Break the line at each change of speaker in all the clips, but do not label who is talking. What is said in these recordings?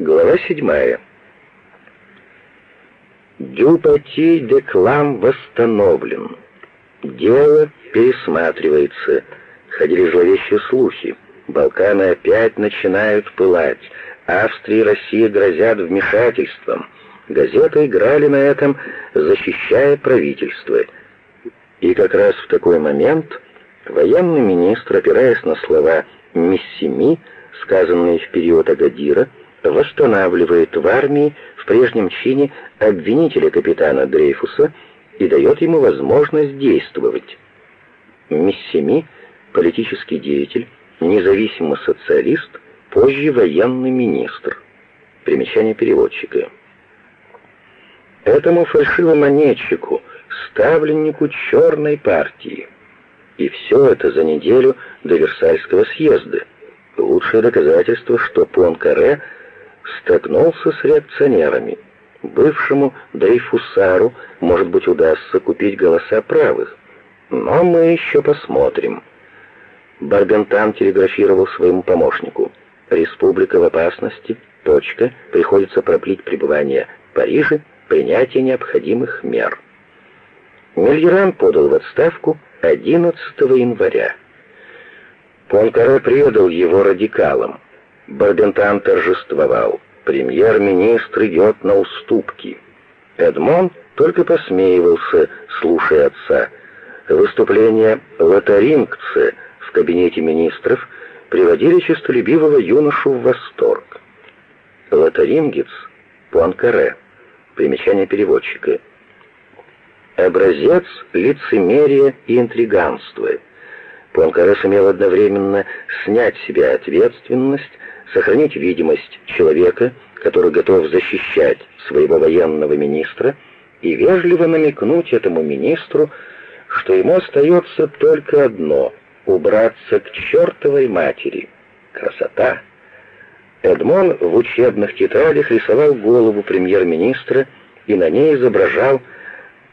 Глава седьмая. Дюпати де Клам восстановлен. Дело пересматривается. Ходили зловещие слухи. Балканы опять начинают пылать. Австрия и Россия грозят вмешательством. Газеты играли на этом, защищая правительство. И как раз в такой момент военный министр, опираясь на слова «Миссими», сказанные в период Агадира, восстанавливает в армии в прежнем чине обвинителя капитана Дрейфуса и дает ему возможность действовать. Миссими — политический деятель, независимый социалист, позже военный министр. Примечание переводчика. Этому фальшивомонетчику, ставленнику черной партии. И все это за неделю до Версальского съезда. Лучшее доказательство, что Пуанкаре столкнулся с реакционерами. Бывшему Дрейфусару, может быть, удастся купить голоса правых. Но мы еще посмотрим. Барбентан телеграфировал своему помощнику. «Республика в опасности. Точка. Приходится проплить пребывание в Париже, принятие необходимых мер». Мильеран подал в отставку 11 января. Понкаре предал его радикалам. Барбентан торжествовал. Премьер-министр идет на уступки. Эдмон только посмеивался, слушая отца. Выступления лотарингца в кабинете министров приводили честолюбивого юношу в восторг. Лотарингец Пуанкаре. Примечание переводчика. Образец лицемерия и интриганства. Пуанкаре сумел одновременно снять с себя ответственность, сохранить видимость человека, который готов защищать своего военного министра, и вежливо намекнуть этому министру, что ему остается только одно — убраться к чертовой матери. Красота! Эдмон в учебных тетрадях рисовал голову премьер-министра и на ней изображал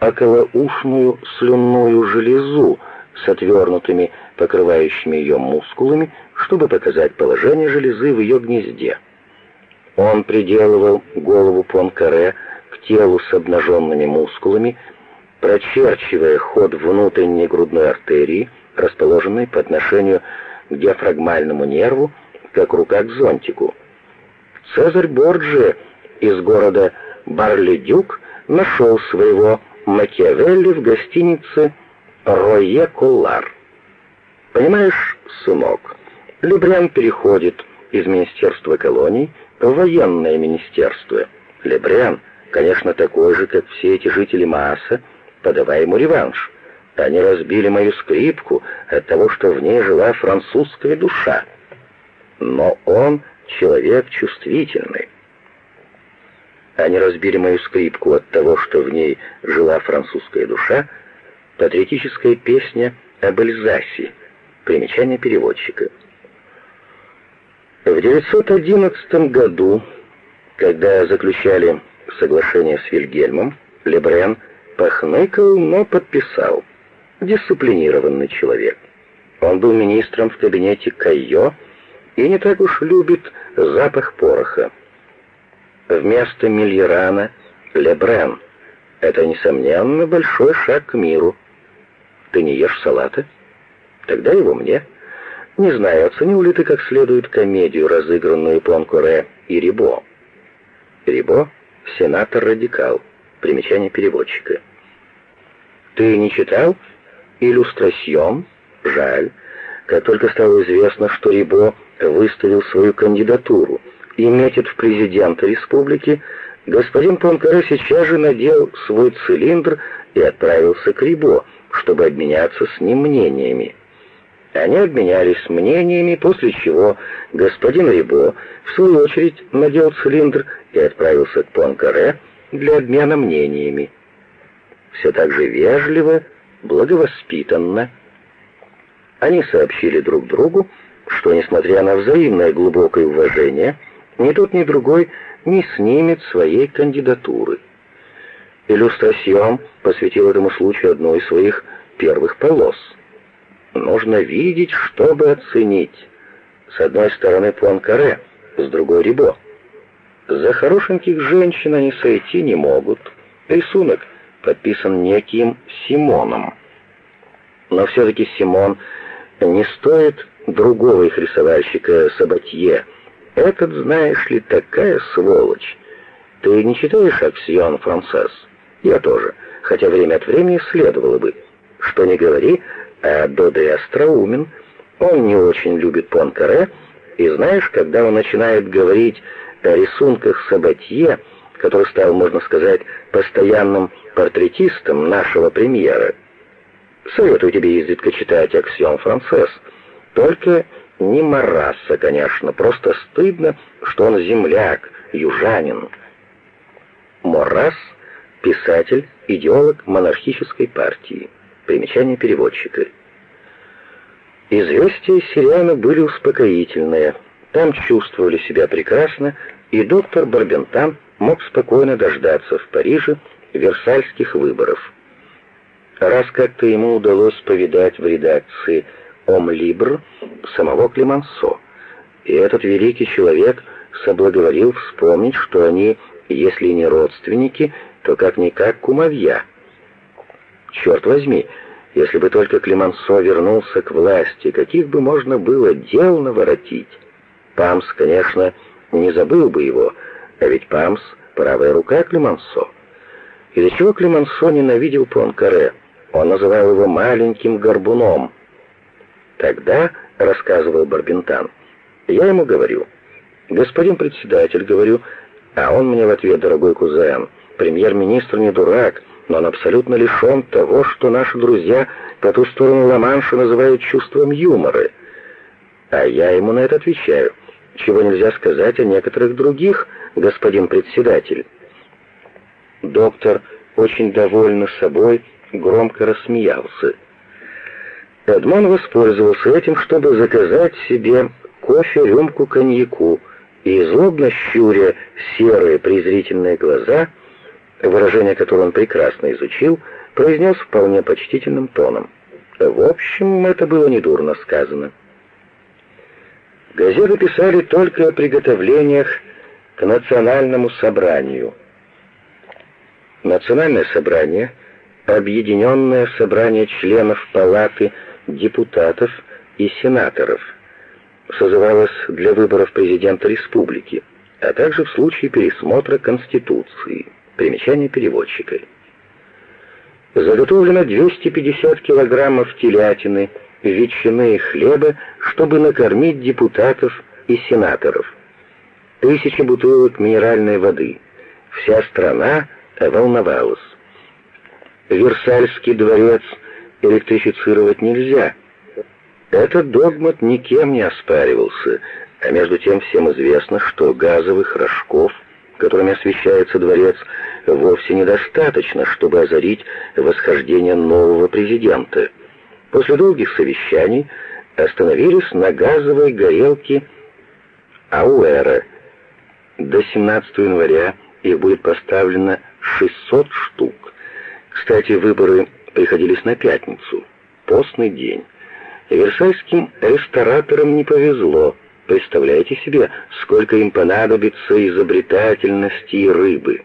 околоушную слюнную железу с отвернутыми покрывающими ее мускулами, чтобы показать положение железы в ее гнезде. Он приделывал голову Понкаре к телу с обнаженными мускулами, прочерчивая ход внутренней грудной артерии, расположенной по отношению к диафрагмальному нерву, как рука к зонтику. Цезарь Борджи из города Барледюк нашел своего Макиавелли в гостинице «Рое Коллар». Понимаешь, сынок, Лебрян переходит из Министерства колоний в военное министерство. Лебрян, конечно, такой же, как все эти жители Мааса, подавай ему реванш. Они разбили мою скрипку от того, что в ней жила французская душа. Но он человек чувствительный. Они разбили мою скрипку от того, что в ней жила французская душа, патриотическая песня об Эльзасе, примечание переводчика. В 911 году, когда заключали соглашение с Вильгельмом, Лебрен похныкал, но подписал. Дисциплинированный человек. Он был министром в кабинете Кайо и не так уж любит запах пороха. Вместо Мильерана — Лебрен. Это, несомненно, большой шаг к миру. Ты не ешь салата? Тогда его мне. Не знаю, оценил ли ты как следует комедию, разыгранную Понкуре и Рибо. Рибо — сенатор-радикал. Примечание переводчика. Ты не читал «Иллюстрасьон»? Жаль. Как только стало известно, что Рибо выставил свою кандидатуру и метит в президента республики, господин Понкаре сейчас же надел свой цилиндр и отправился к Рибо, чтобы обменяться с ним мнениями. Они обменялись мнениями, после чего господин Рибо, в свою очередь, надел цилиндр и отправился к Понкаре для обмена мнениями. Все так же вежливо, благовоспитанно. Они сообщили друг другу, что, несмотря на взаимное глубокое уважение, ни тот, ни другой не снимет своей кандидатуры. Иллюстрасьон посвятил этому случаю одну из своих первых полос — нужно видеть, чтобы оценить. С одной стороны Пуанкаре, с другой Рибо. За хорошеньких женщин они сойти не могут. Рисунок подписан неким Симоном. Но все-таки Симон не стоит другого их рисовальщика Сабатье. Этот, знаешь ли, такая сволочь. Ты не читаешь «Аксион Францесс»? Я тоже, хотя время от времени следовало бы. Что не говори, а Доде остроумен, он не очень любит Понкаре, и знаешь, когда он начинает говорить о рисунках Сабатье, который стал, можно сказать, постоянным портретистом нашего премьера, советую тебе изредка читать «Аксион Францесс», только не Мараса, конечно, просто стыдно, что он земляк, южанин. Морас — писатель, идеолог монархической партии. Примечание переводчика. Известия Сириана были успокоительные. Там чувствовали себя прекрасно, и доктор Барбентан мог спокойно дождаться в Париже версальских выборов. Раз как-то ему удалось повидать в редакции «Ом-Либр» самого Клемансо, и этот великий человек соблаговорил вспомнить, что они, если не родственники, то как-никак кумовья. Черт возьми, если бы только Клемансо вернулся к власти, каких бы можно было дел наворотить. Памс, конечно, не забыл бы его, а ведь Памс — правая рука Клемансо. И до чего Клемансо ненавидел Понкаре? Он называл его маленьким горбуном. Тогда, — рассказывал Барбентан, — я ему говорю, господин председатель, говорю, а он мне в ответ, дорогой кузен, премьер-министр не дурак, но он абсолютно лишен того, что наши друзья по ту сторону Ла-Манша называют чувством юмора. А я ему на это отвечаю, чего нельзя сказать о некоторых других, господин председатель. Доктор, очень довольный собой, громко рассмеялся. Эдмон воспользовался этим, чтобы заказать себе кофе, рюмку коньяку, и злобно щуря серые презрительные глаза, выражение которое он прекрасно изучил, произнес вполне почтительным тоном. В общем, это было недурно сказано. Газеты писали только о приготовлениях к национальному собранию. Национальное собрание — Объединенное собрание членов Палаты депутатов и сенаторов созывалось для выборов президента республики, а также в случае пересмотра Конституции. Примечание переводчика. Заготовлено 250 килограммов телятины, ветчины и хлеба, чтобы накормить депутатов и сенаторов. Тысячи бутылок минеральной воды. Вся страна волновалась. Версальский дворец электрифицировать нельзя. Этот догмат никем не оспаривался, а между тем всем известно, что газовых рожков, которыми освещается дворец, вовсе недостаточно, чтобы озарить восхождение нового президента. После долгих совещаний остановились на газовой горелке Ауэра. До 17 января их будет поставлено 600 штук. Кстати, выборы приходились на пятницу, постный день. Версальским рестораторам не повезло. Представляете себе, сколько им понадобится изобретательности и рыбы.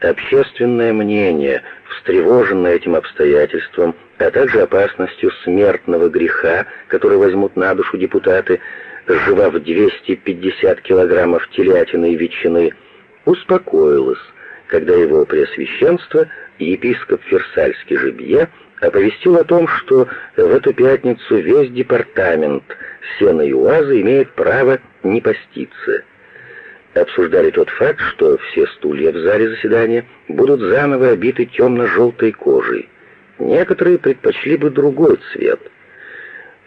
Общественное мнение, встревоженное этим обстоятельством, а также опасностью смертного греха, который возьмут на душу депутаты, сживав 250 килограммов телятины и ветчины, успокоилось, когда его преосвященство – епископ Ферсальский Жибье оповестил о том, что в эту пятницу весь департамент сена и УАЗа имеет право не поститься. Обсуждали тот факт, что все стулья в зале заседания будут заново обиты темно-желтой кожей. Некоторые предпочли бы другой цвет.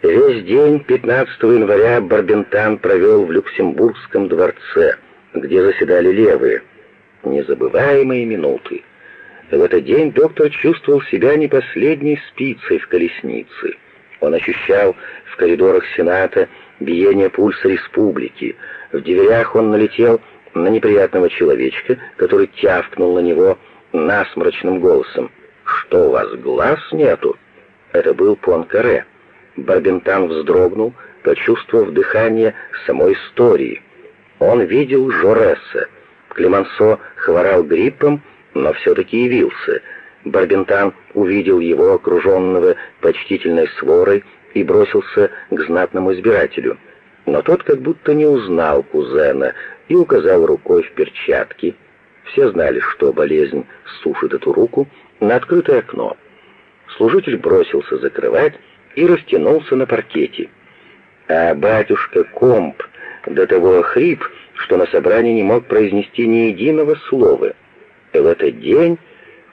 Весь день 15 января Барбентан провел в Люксембургском дворце, где заседали левые. Незабываемые минуты. В этот день доктор чувствовал себя не последней спицей в колеснице. Он ощущал в коридорах Сената биение пульса республики. В дверях он налетел на неприятного человечка, который тявкнул на него насморочным голосом. «Что у вас, глаз нету?» Это был Пуанкаре. Барбентан вздрогнул, почувствовав дыхание самой истории. Он видел Жореса — Клемансо хворал гриппом, но все-таки явился. Барбентан увидел его, окруженного почтительной сворой, и бросился к знатному избирателю. Но тот как будто не узнал кузена и указал рукой в перчатки. Все знали, что болезнь сушит эту руку на открытое окно. Служитель бросился закрывать и растянулся на паркете. А батюшка Комп до того охрип, что на собрании не мог произнести ни единого слова. В этот день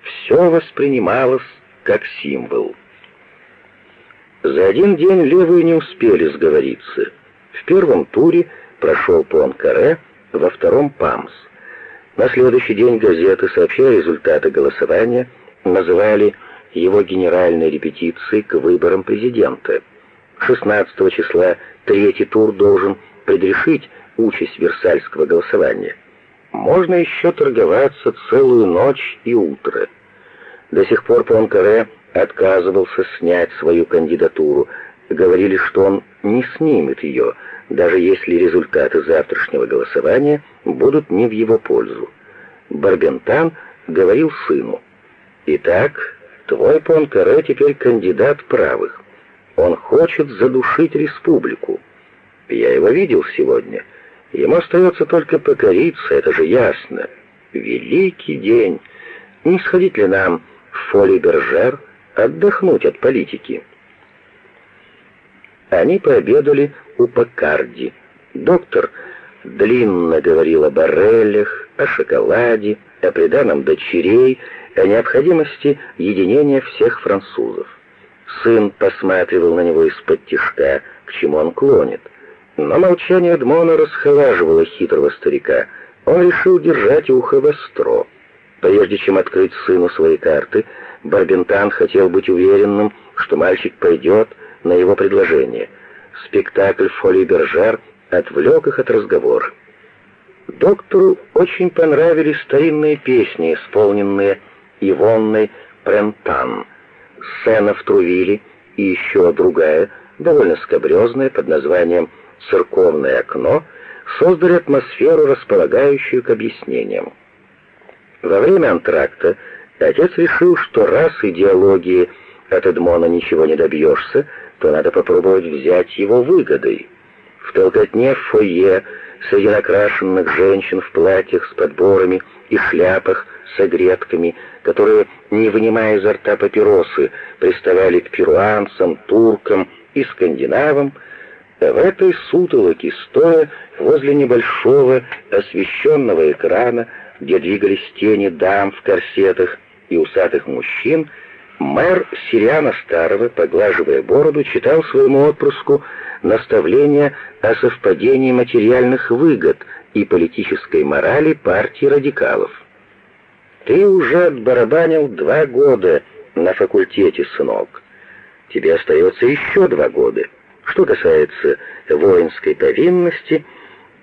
все воспринималось как символ. За один день левые не успели сговориться. В первом туре прошел Пуанкаре, во втором Памс. На следующий день газеты, сообщая результаты голосования, называли его генеральной репетицией к выборам президента. 16 числа третий тур должен предрешить участь Версальского голосования. Можно еще торговаться целую ночь и утро. До сих пор Пуанкаре отказывался снять свою кандидатуру. Говорили, что он не снимет ее, даже если результаты завтрашнего голосования будут не в его пользу. Барбентан говорил сыну, «Итак, твой Пуанкаре теперь кандидат правых. Он хочет задушить республику. Я его видел сегодня. Ему остается только покориться, это же ясно. Великий день. Не сходить ли нам в Фоли-Бержер отдохнуть от политики?» Они пообедали у Паккарди. Доктор длинно говорил о барелях, о шоколаде, о приданом дочерей, о необходимости единения всех французов. Сын посматривал на него из-под тишка, к чему он клонит. Но молчание Эдмона расхолаживало хитрого старика. Он решил держать ухо востро. Прежде чем открыть сыну свои карты, Барбентан хотел быть уверенным, что мальчик пойдет на его предложение. Спектакль «Фоли Бержар» отвлек их от разговора. Доктору очень понравились старинные песни, исполненные Ивонной Прентан, сцена в Трувиле и еще другая, довольно скобрезная, под названием «Церковное окно», создали атмосферу, располагающую к объяснениям. Во время антракта отец решил, что раз идеологии от Эдмона ничего не добьешься, то надо попробовать взять его выгодой. В толкотне в фойе среди накрашенных женщин в платьях с подборами и шляпах с огредками, которые, не вынимая изо рта папиросы, приставали к перуанцам, туркам и скандинавам, в этой сутолоке, стоя возле небольшого освещенного экрана, где двигались тени дам в корсетах и усатых мужчин, мэр Сириана Старого, поглаживая бороду, читал своему отпрыску наставления о совпадении материальных выгод и политической морали партии радикалов. «Ты уже отбарабанил два года на факультете, сынок. Тебе остается еще два года. Что касается воинской повинности,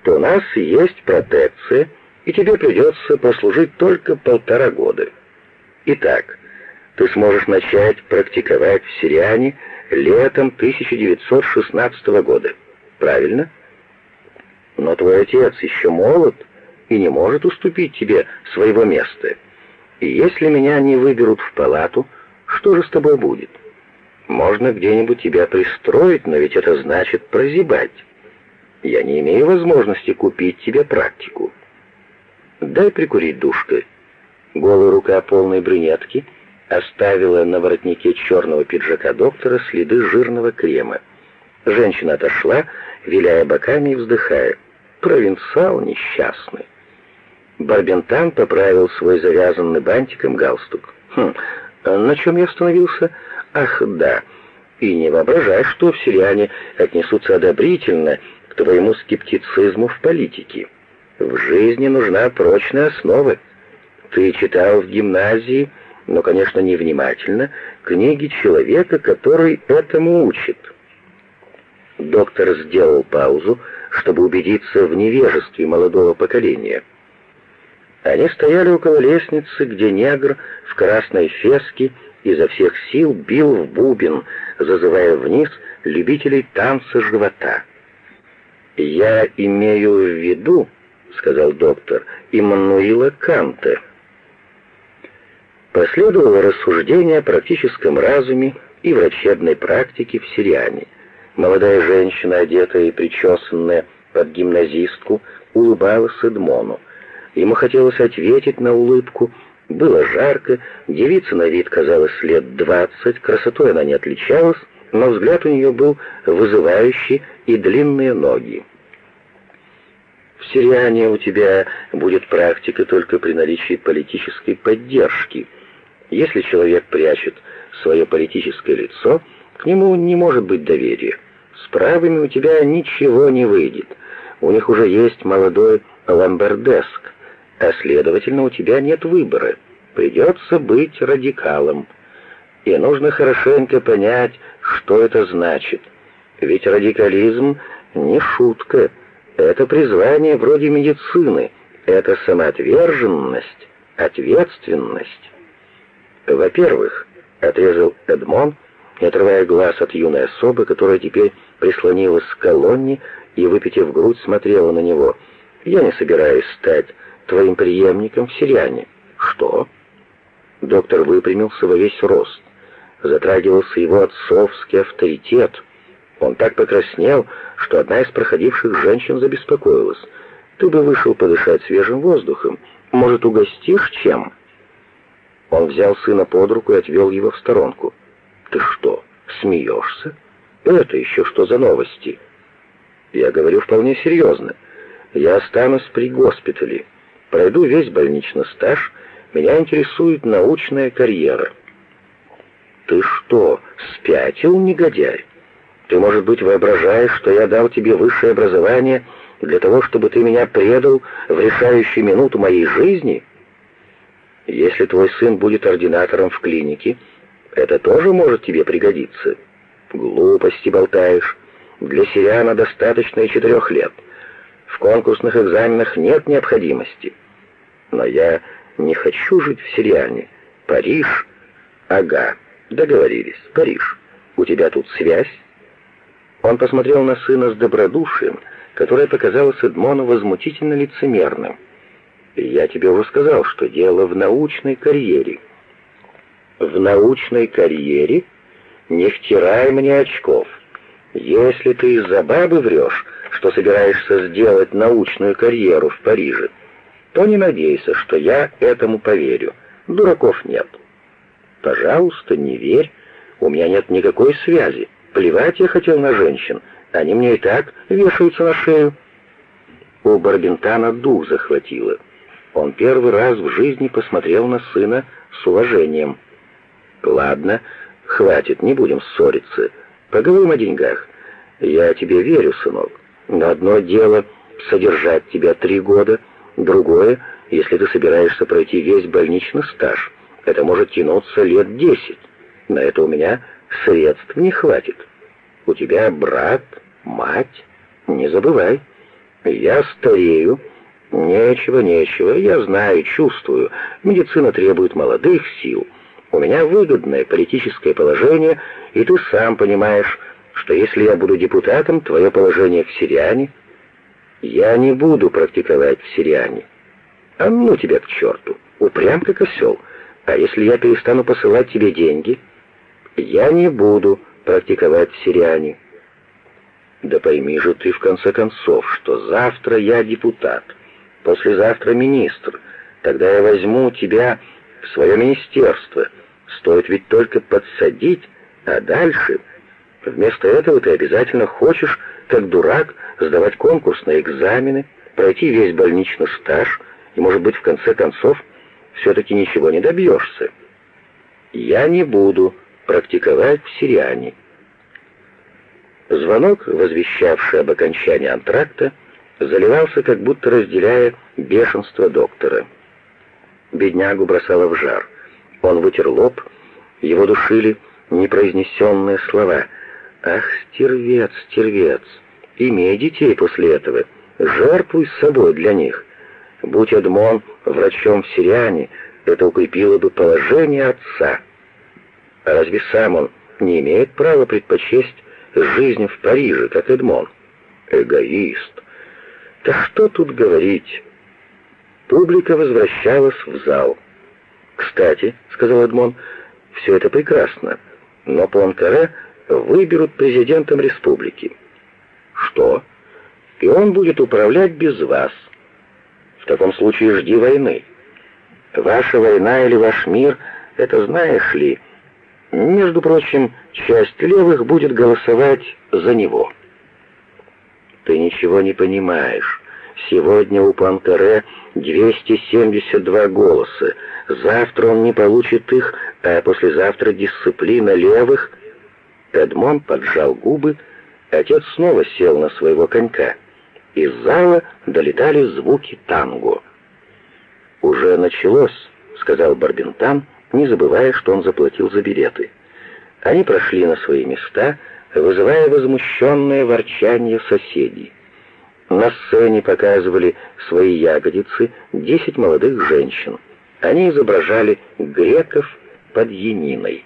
то у нас есть протекция, и тебе придется послужить только полтора года. Итак, ты сможешь начать практиковать в Сириане летом 1916 года. Правильно? Но твой отец еще молод и не может уступить тебе своего места. И если меня не выберут в палату, что же с тобой будет? Можно где-нибудь тебя пристроить, но ведь это значит прозябать. Я не имею возможности купить тебе практику. Дай прикурить душкой. Голая рука полной брюнетки оставила на воротнике черного пиджака доктора следы жирного крема. Женщина отошла, виляя боками и вздыхая. Провинциал несчастный. Барбентан поправил свой завязанный бантиком галстук. «Хм, а на чем я остановился? Ах, да. И не воображай, что Сириане отнесутся одобрительно к твоему скептицизму в политике. В жизни нужна прочная основа. Ты читал в гимназии, но, конечно, невнимательно, книги человека, который этому учит». Доктор сделал паузу, чтобы убедиться в невежестве молодого поколения. Они стояли около лестницы, где негр в красной феске изо всех сил бил в бубен, зазывая вниз любителей танца живота. «Я имею в виду», —— сказал доктор, — Иммануила Канта. Последовало рассуждение о практическом разуме и врачебной практике в Сириане. Молодая женщина, одетая и причесанная под гимназистку, улыбалась Эдмону. Ему хотелось ответить на улыбку. Было жарко, девица на вид казалась лет двадцать, красотой она не отличалась, но взгляд у нее был вызывающий и длинные ноги. В Сириане у тебя будет практика только при наличии политической поддержки. Если человек прячет свое политическое лицо, к нему не может быть доверия. С правыми у тебя ничего не выйдет. У них уже есть молодой ламбердеск, а следовательно, у тебя нет выбора. Придется быть радикалом. И нужно хорошенько понять, что это значит. Ведь радикализм не шутка. Это призвание вроде медицины. Это самоотверженность, ответственность. Во-первых, отрезал Эдмон, не отрывая глаз от юной особы, которая теперь прислонилась к колонне и, выпитив грудь, смотрела на него. «Я не собираюсь стать твоим преемником в Сириане». «Что?» Доктор выпрямился во весь рост затрагивался его отцовский авторитет. Он так покраснел, что одна из проходивших женщин забеспокоилась. «Ты бы вышел подышать свежим воздухом. Может, угостишь чем?» Он взял сына под руку и отвел его в сторонку. «Ты что, смеешься? Это еще что за новости?» «Я говорю вполне серьезно. Я останусь при госпитале. Пройду весь больничный стаж. Меня интересует научная карьера». «Ты что, спятил, негодяй? Ты, может быть, воображаешь, что я дал тебе высшее образование для того, чтобы ты меня предал в решающую минуту моей жизни? Если твой сын будет ординатором в клинике, это тоже может тебе пригодиться. Глупости болтаешь. Для сириана достаточно и четырех лет. В конкурсных экзаменах нет необходимости. Но я не хочу жить в Сириане. Париж? Ага. Договорились. Париж. У тебя тут связь? Он посмотрел на сына с добродушием, которое показалось Эдмону возмутительно лицемерным. «Я тебе уже сказал, что дело в научной карьере». «В научной карьере? Не втирай мне очков. Если ты из-за бабы врешь, что собираешься сделать научную карьеру в Париже, то не надейся, что я этому поверю. Дураков нет». Пожалуйста, не верь. У меня нет никакой связи. Плевать я хотел на женщин. Они мне и так вешаются на шею. У Барбентана дух захватило. Он первый раз в жизни посмотрел на сына с уважением. «Ладно, хватит, не будем ссориться. Поговорим о деньгах. Я тебе верю, сынок. Но одно дело — содержать тебя три года, другое — если ты собираешься пройти весь больничный стаж. Это может тянуться лет десять. На это у меня средств не хватит. У тебя брат, мать, не забывай. Я старею. Нечего, нечего, я знаю, чувствую. Медицина требует молодых сил. У меня выгодное политическое положение, и ты сам понимаешь, что если я буду депутатом, твое положение в Сириане... Я не буду практиковать в Сириане. А ну тебя к черту, упрям как осел. А если я перестану посылать тебе деньги? Я не буду практиковать в Сириане. Да пойми же ты в конце концов, что завтра я депутат, послезавтра министр. Тогда я возьму тебя в свое министерство. Стоит ведь только подсадить, а дальше... Вместо этого ты обязательно хочешь, как дурак, сдавать конкурсные экзамены, пройти весь больничный стаж и, может быть, в конце концов, все-таки ничего не добьешься. Я не буду практиковать в Сириане. Звонок, возвещавший об окончании антракта, заливался, как будто разделяя бешенство доктора. Беднягу бросало в жар. Он вытер лоб, его душили непроизнесенные слова. «Ах, стервец, стервец! Имей детей после этого, жертвуй собой для них. Будь Эдмон врачом в Сириане, это укрепило бы положение отца. А разве сам он не имеет права предпочесть жизнь в Париже, как Эдмон? Эгоист. Да что тут говорить? Публика возвращалась в зал. «Кстати», — сказал Эдмон, — «все это прекрасно, но Пуанкаре выберут президентом республики». «Что?» «И он будет управлять без вас. В таком случае жди войны. Ваша война или ваш мир — это знаешь ли...» Между прочим, часть левых будет голосовать за него. Ты ничего не понимаешь. Сегодня у Пантере 272 голоса. Завтра он не получит их, а послезавтра дисциплина левых. Эдмон поджал губы, отец снова сел на своего конька. Из зала долетали звуки танго. «Уже началось», — сказал Барбентан, — не забывая, что он заплатил за билеты. Они прошли на свои места, вызывая возмущенное ворчание соседей. На сцене показывали свои ягодицы десять молодых женщин. Они изображали греков под Яниной.